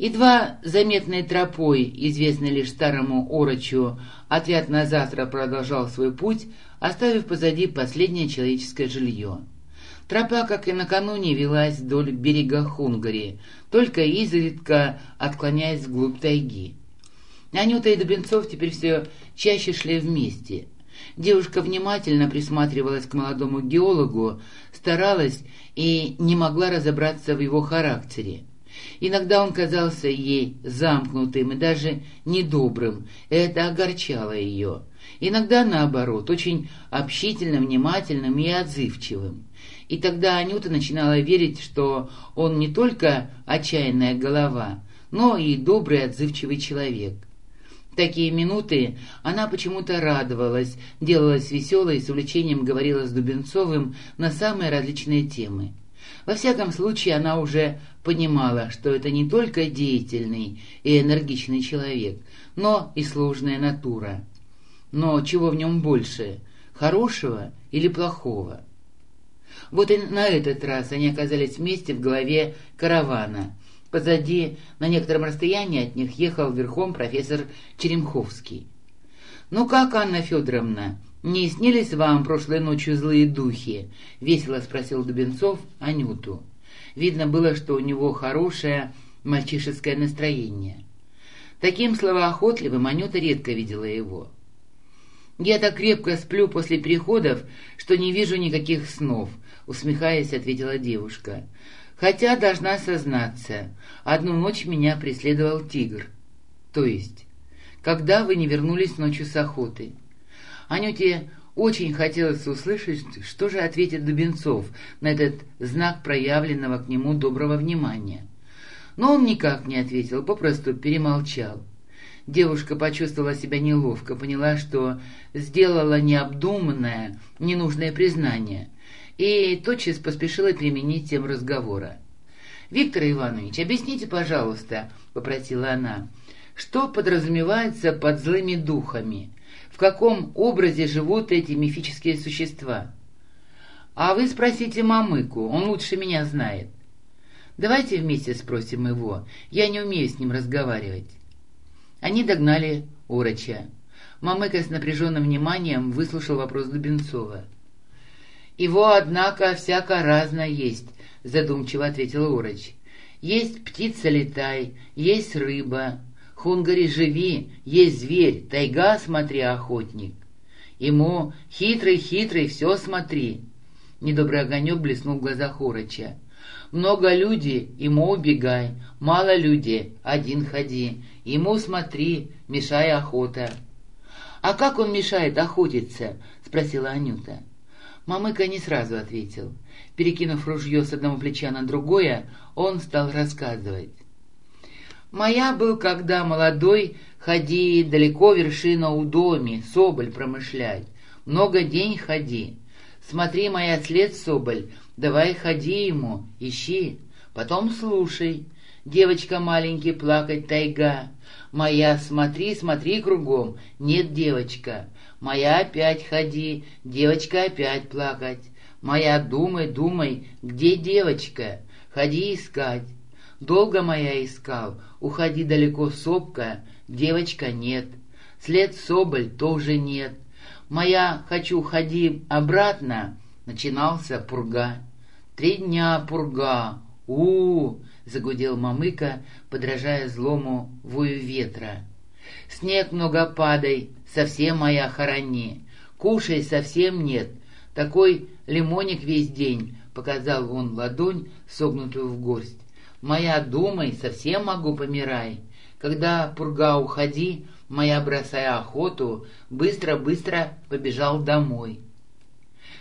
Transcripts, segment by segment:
Едва заметной тропой, известной лишь старому Орочу, отряд на завтра продолжал свой путь, оставив позади последнее человеческое жилье. Тропа, как и накануне, велась вдоль берега Хунгари, только изредка отклоняясь вглубь тайги. Анюта и Дубенцов теперь все чаще шли вместе. Девушка внимательно присматривалась к молодому геологу, старалась и не могла разобраться в его характере. Иногда он казался ей замкнутым и даже недобрым, это огорчало ее. Иногда, наоборот, очень общительным, внимательным и отзывчивым. И тогда Анюта начинала верить, что он не только отчаянная голова, но и добрый, отзывчивый человек. Такие минуты она почему-то радовалась, делалась веселой и с увлечением говорила с Дубенцовым на самые различные темы. Во всяком случае, она уже понимала, что это не только деятельный и энергичный человек, но и сложная натура. Но чего в нем больше, хорошего или плохого? Вот и на этот раз они оказались вместе в голове каравана. Позади, на некотором расстоянии от них, ехал верхом профессор Черемховский. «Ну как, Анна Федоровна, не снились вам прошлой ночью злые духи?» — весело спросил Дубенцов Анюту. Видно было, что у него хорошее мальчишеское настроение. Таким словоохотливым Анюта редко видела его. «Я так крепко сплю после переходов, что не вижу никаких снов», — усмехаясь, ответила девушка. «Хотя, должна сознаться, одну ночь меня преследовал тигр. То есть, когда вы не вернулись ночью с охоты?» Анюте очень хотелось услышать, что же ответит Дубенцов на этот знак проявленного к нему доброго внимания. Но он никак не ответил, попросту перемолчал. Девушка почувствовала себя неловко, поняла, что сделала необдуманное, ненужное признание, и тотчас поспешила применить тем разговора. «Виктор Иванович, объясните, пожалуйста», — попросила она, — «что подразумевается под злыми духами? В каком образе живут эти мифические существа?» «А вы спросите Мамыку, он лучше меня знает». «Давайте вместе спросим его, я не умею с ним разговаривать». Они догнали Ороча. Мамыка с напряженным вниманием выслушал вопрос Дубенцова. «Его, однако, всяко разно есть», — задумчиво ответил Ороч. «Есть птица летай, есть рыба. Хунгари живи, есть зверь, тайга смотри, охотник. Ему хитрый-хитрый, все смотри». Недобрый огонек блеснул в глазах Ороча. «Много люди, ему убегай, мало люди, один ходи. Ему смотри, мешай охота». «А как он мешает охотиться?» — спросила Анюта. Мамыка не сразу ответил. Перекинув ружье с одного плеча на другое, он стал рассказывать. «Моя был, когда молодой, ходи далеко вершина у доме, соболь промышлять. Много день ходи. Смотри, моя след, соболь, давай ходи ему, ищи. Потом слушай. Девочка маленький плакать тайга. Моя, смотри, смотри кругом, нет девочка. Моя опять ходи, девочка опять плакать. Моя, думай, думай, где девочка? Ходи искать. Долго моя искал, уходи далеко сопка, девочка нет. След соболь тоже нет. Моя, хочу, ходи обратно, начинался пурга. Три дня пурга, у, -у, -у загудел Мамыка, подражая злому вою ветра. «Снег много падай, совсем моя хорони. Кушай совсем нет, такой лимоник весь день», — показал он ладонь, согнутую в горсть. «Моя, думай, совсем могу помирай. Когда пурга уходи, моя, бросая охоту, быстро-быстро побежал домой».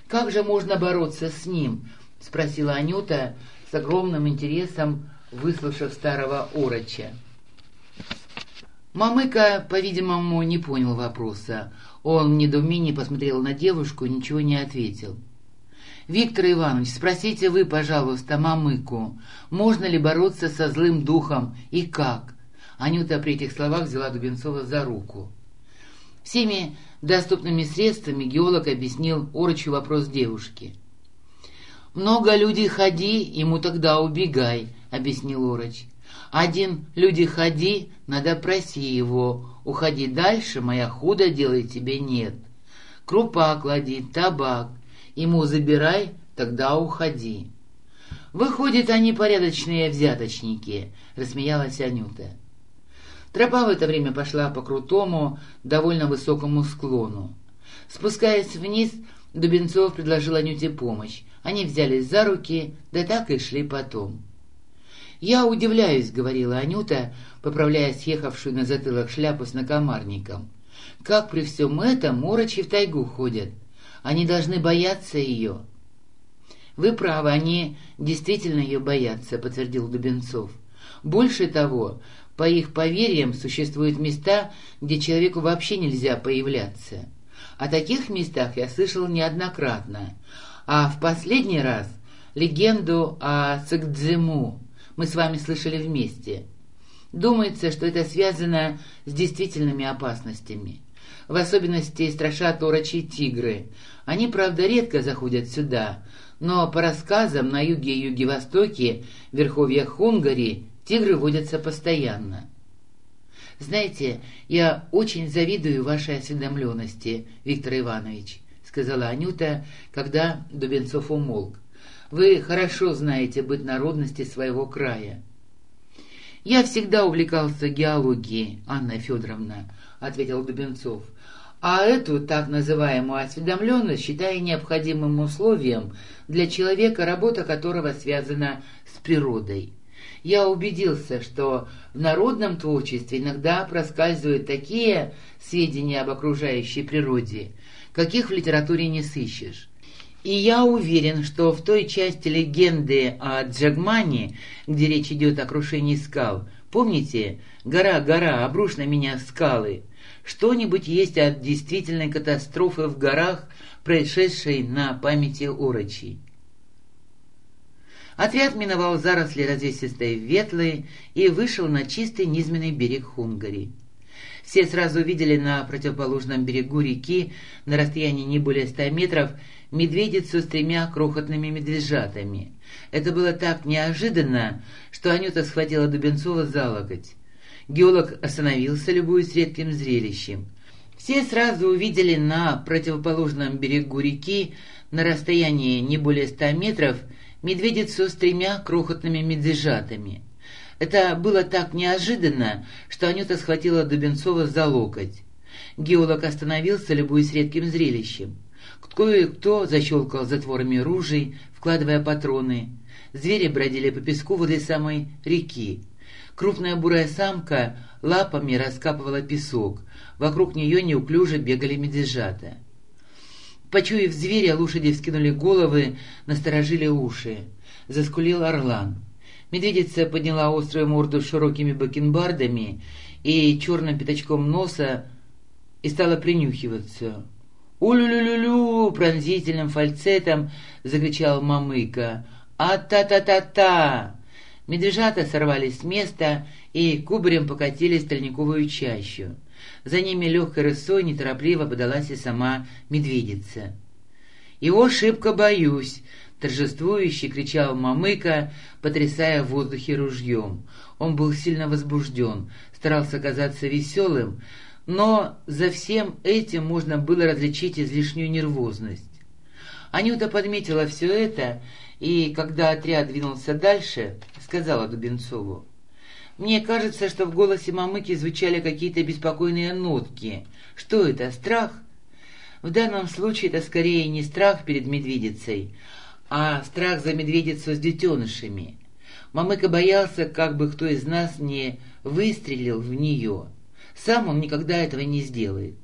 «Как же можно бороться с ним?» — спросила Анюта с огромным интересом, выслушав старого уроча. Мамыка, по-видимому, не понял вопроса. Он в недоумении посмотрел на девушку и ничего не ответил. «Виктор Иванович, спросите вы, пожалуйста, Мамыку, можно ли бороться со злым духом и как?» Анюта при этих словах взяла Дубенцова за руку. Всеми доступными средствами геолог объяснил Орочу вопрос девушки. «Много людей ходи, ему тогда убегай», — объяснил Ороч. Один люди ходи, надо проси его, уходи дальше, моя худо делай тебе нет. Крупа клади, табак, ему забирай, тогда уходи. Выходит, они порядочные взяточники, рассмеялась Анюта. Тропа в это время пошла по крутому, довольно высокому склону. Спускаясь вниз, Дубенцов предложил Анюте помощь. Они взялись за руки, да так и шли потом. «Я удивляюсь», — говорила Анюта, поправляя съехавшую на затылок шляпу с накомарником. «Как при всем этом морочи в тайгу ходят? Они должны бояться ее». «Вы правы, они действительно ее боятся», — подтвердил Дубенцов. «Больше того, по их поверьям существуют места, где человеку вообще нельзя появляться. О таких местах я слышал неоднократно, а в последний раз легенду о Цикдзиму мы с вами слышали вместе. Думается, что это связано с действительными опасностями. В особенности страшат орочи тигры. Они, правда, редко заходят сюда, но по рассказам на юге и юге-востоке, в верховьях Хунгари, тигры водятся постоянно. «Знаете, я очень завидую вашей осведомленности, Виктор Иванович», — сказала Анюта, когда Дубенцов умолк. «Вы хорошо знаете быт народности своего края». «Я всегда увлекался геологией, Анна Федоровна», — ответил Дубенцов. «А эту так называемую осведомленность считаю необходимым условием для человека, работа которого связана с природой» я убедился, что в народном творчестве иногда проскальзывают такие сведения об окружающей природе, каких в литературе не сыщешь. И я уверен, что в той части легенды о Джагмане, где речь идет о крушении скал, помните «Гора, гора, обрушь на меня скалы», что-нибудь есть от действительной катастрофы в горах, происшедшей на памяти Орочи. Отряд миновал заросли развесистой ветлы и вышел на чистый низменный берег Хунгари. Все сразу увидели на противоположном берегу реки, на расстоянии не более ста метров, медведицу с тремя крохотными медвежатами. Это было так неожиданно, что Анюта схватила Дубенцова за локоть. Геолог остановился, любуясь редким зрелищем. Все сразу увидели на противоположном берегу реки, на расстоянии не более ста метров, медведицу с тремя крохотными медвежатами. Это было так неожиданно, что Анюта схватила Дубенцова за локоть. Геолог остановился, любуясь редким зрелищем. Кое-кто защелкал затворами ружей, вкладывая патроны. Звери бродили по песку возле самой реки. Крупная бурая самка лапами раскапывала песок. Вокруг нее неуклюже бегали медвежата. Почуяв зверя, лошади вскинули головы, насторожили уши. Заскулил орлан. Медведица подняла острую морду с широкими бакенбардами и черным пятачком носа и стала принюхиваться. «У-лю-лю-лю-лю!» — пронзительным фальцетом закричал Мамыка. «А-та-та-та-та!» Медвежата сорвались с места и кубарем покатились в тальниковую чащу. За ними легкой рысой неторопливо подалась и сама медведица. «Его шибко боюсь!» — торжествующе кричал Мамыка, потрясая в воздухе ружьем. Он был сильно возбужден, старался казаться веселым, но за всем этим можно было различить излишнюю нервозность. Анюта подметила все это, и, когда отряд двинулся дальше, сказала Дубенцову, мне кажется, что в голосе Мамыки звучали какие-то беспокойные нотки. Что это, страх? В данном случае это скорее не страх перед медведицей, а страх за медведицу с детенышами. Мамыка боялся, как бы кто из нас не выстрелил в нее. Сам он никогда этого не сделает.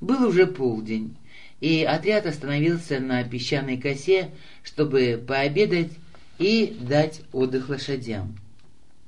Был уже полдень, и отряд остановился на песчаной косе, чтобы пообедать и дать отдых лошадям.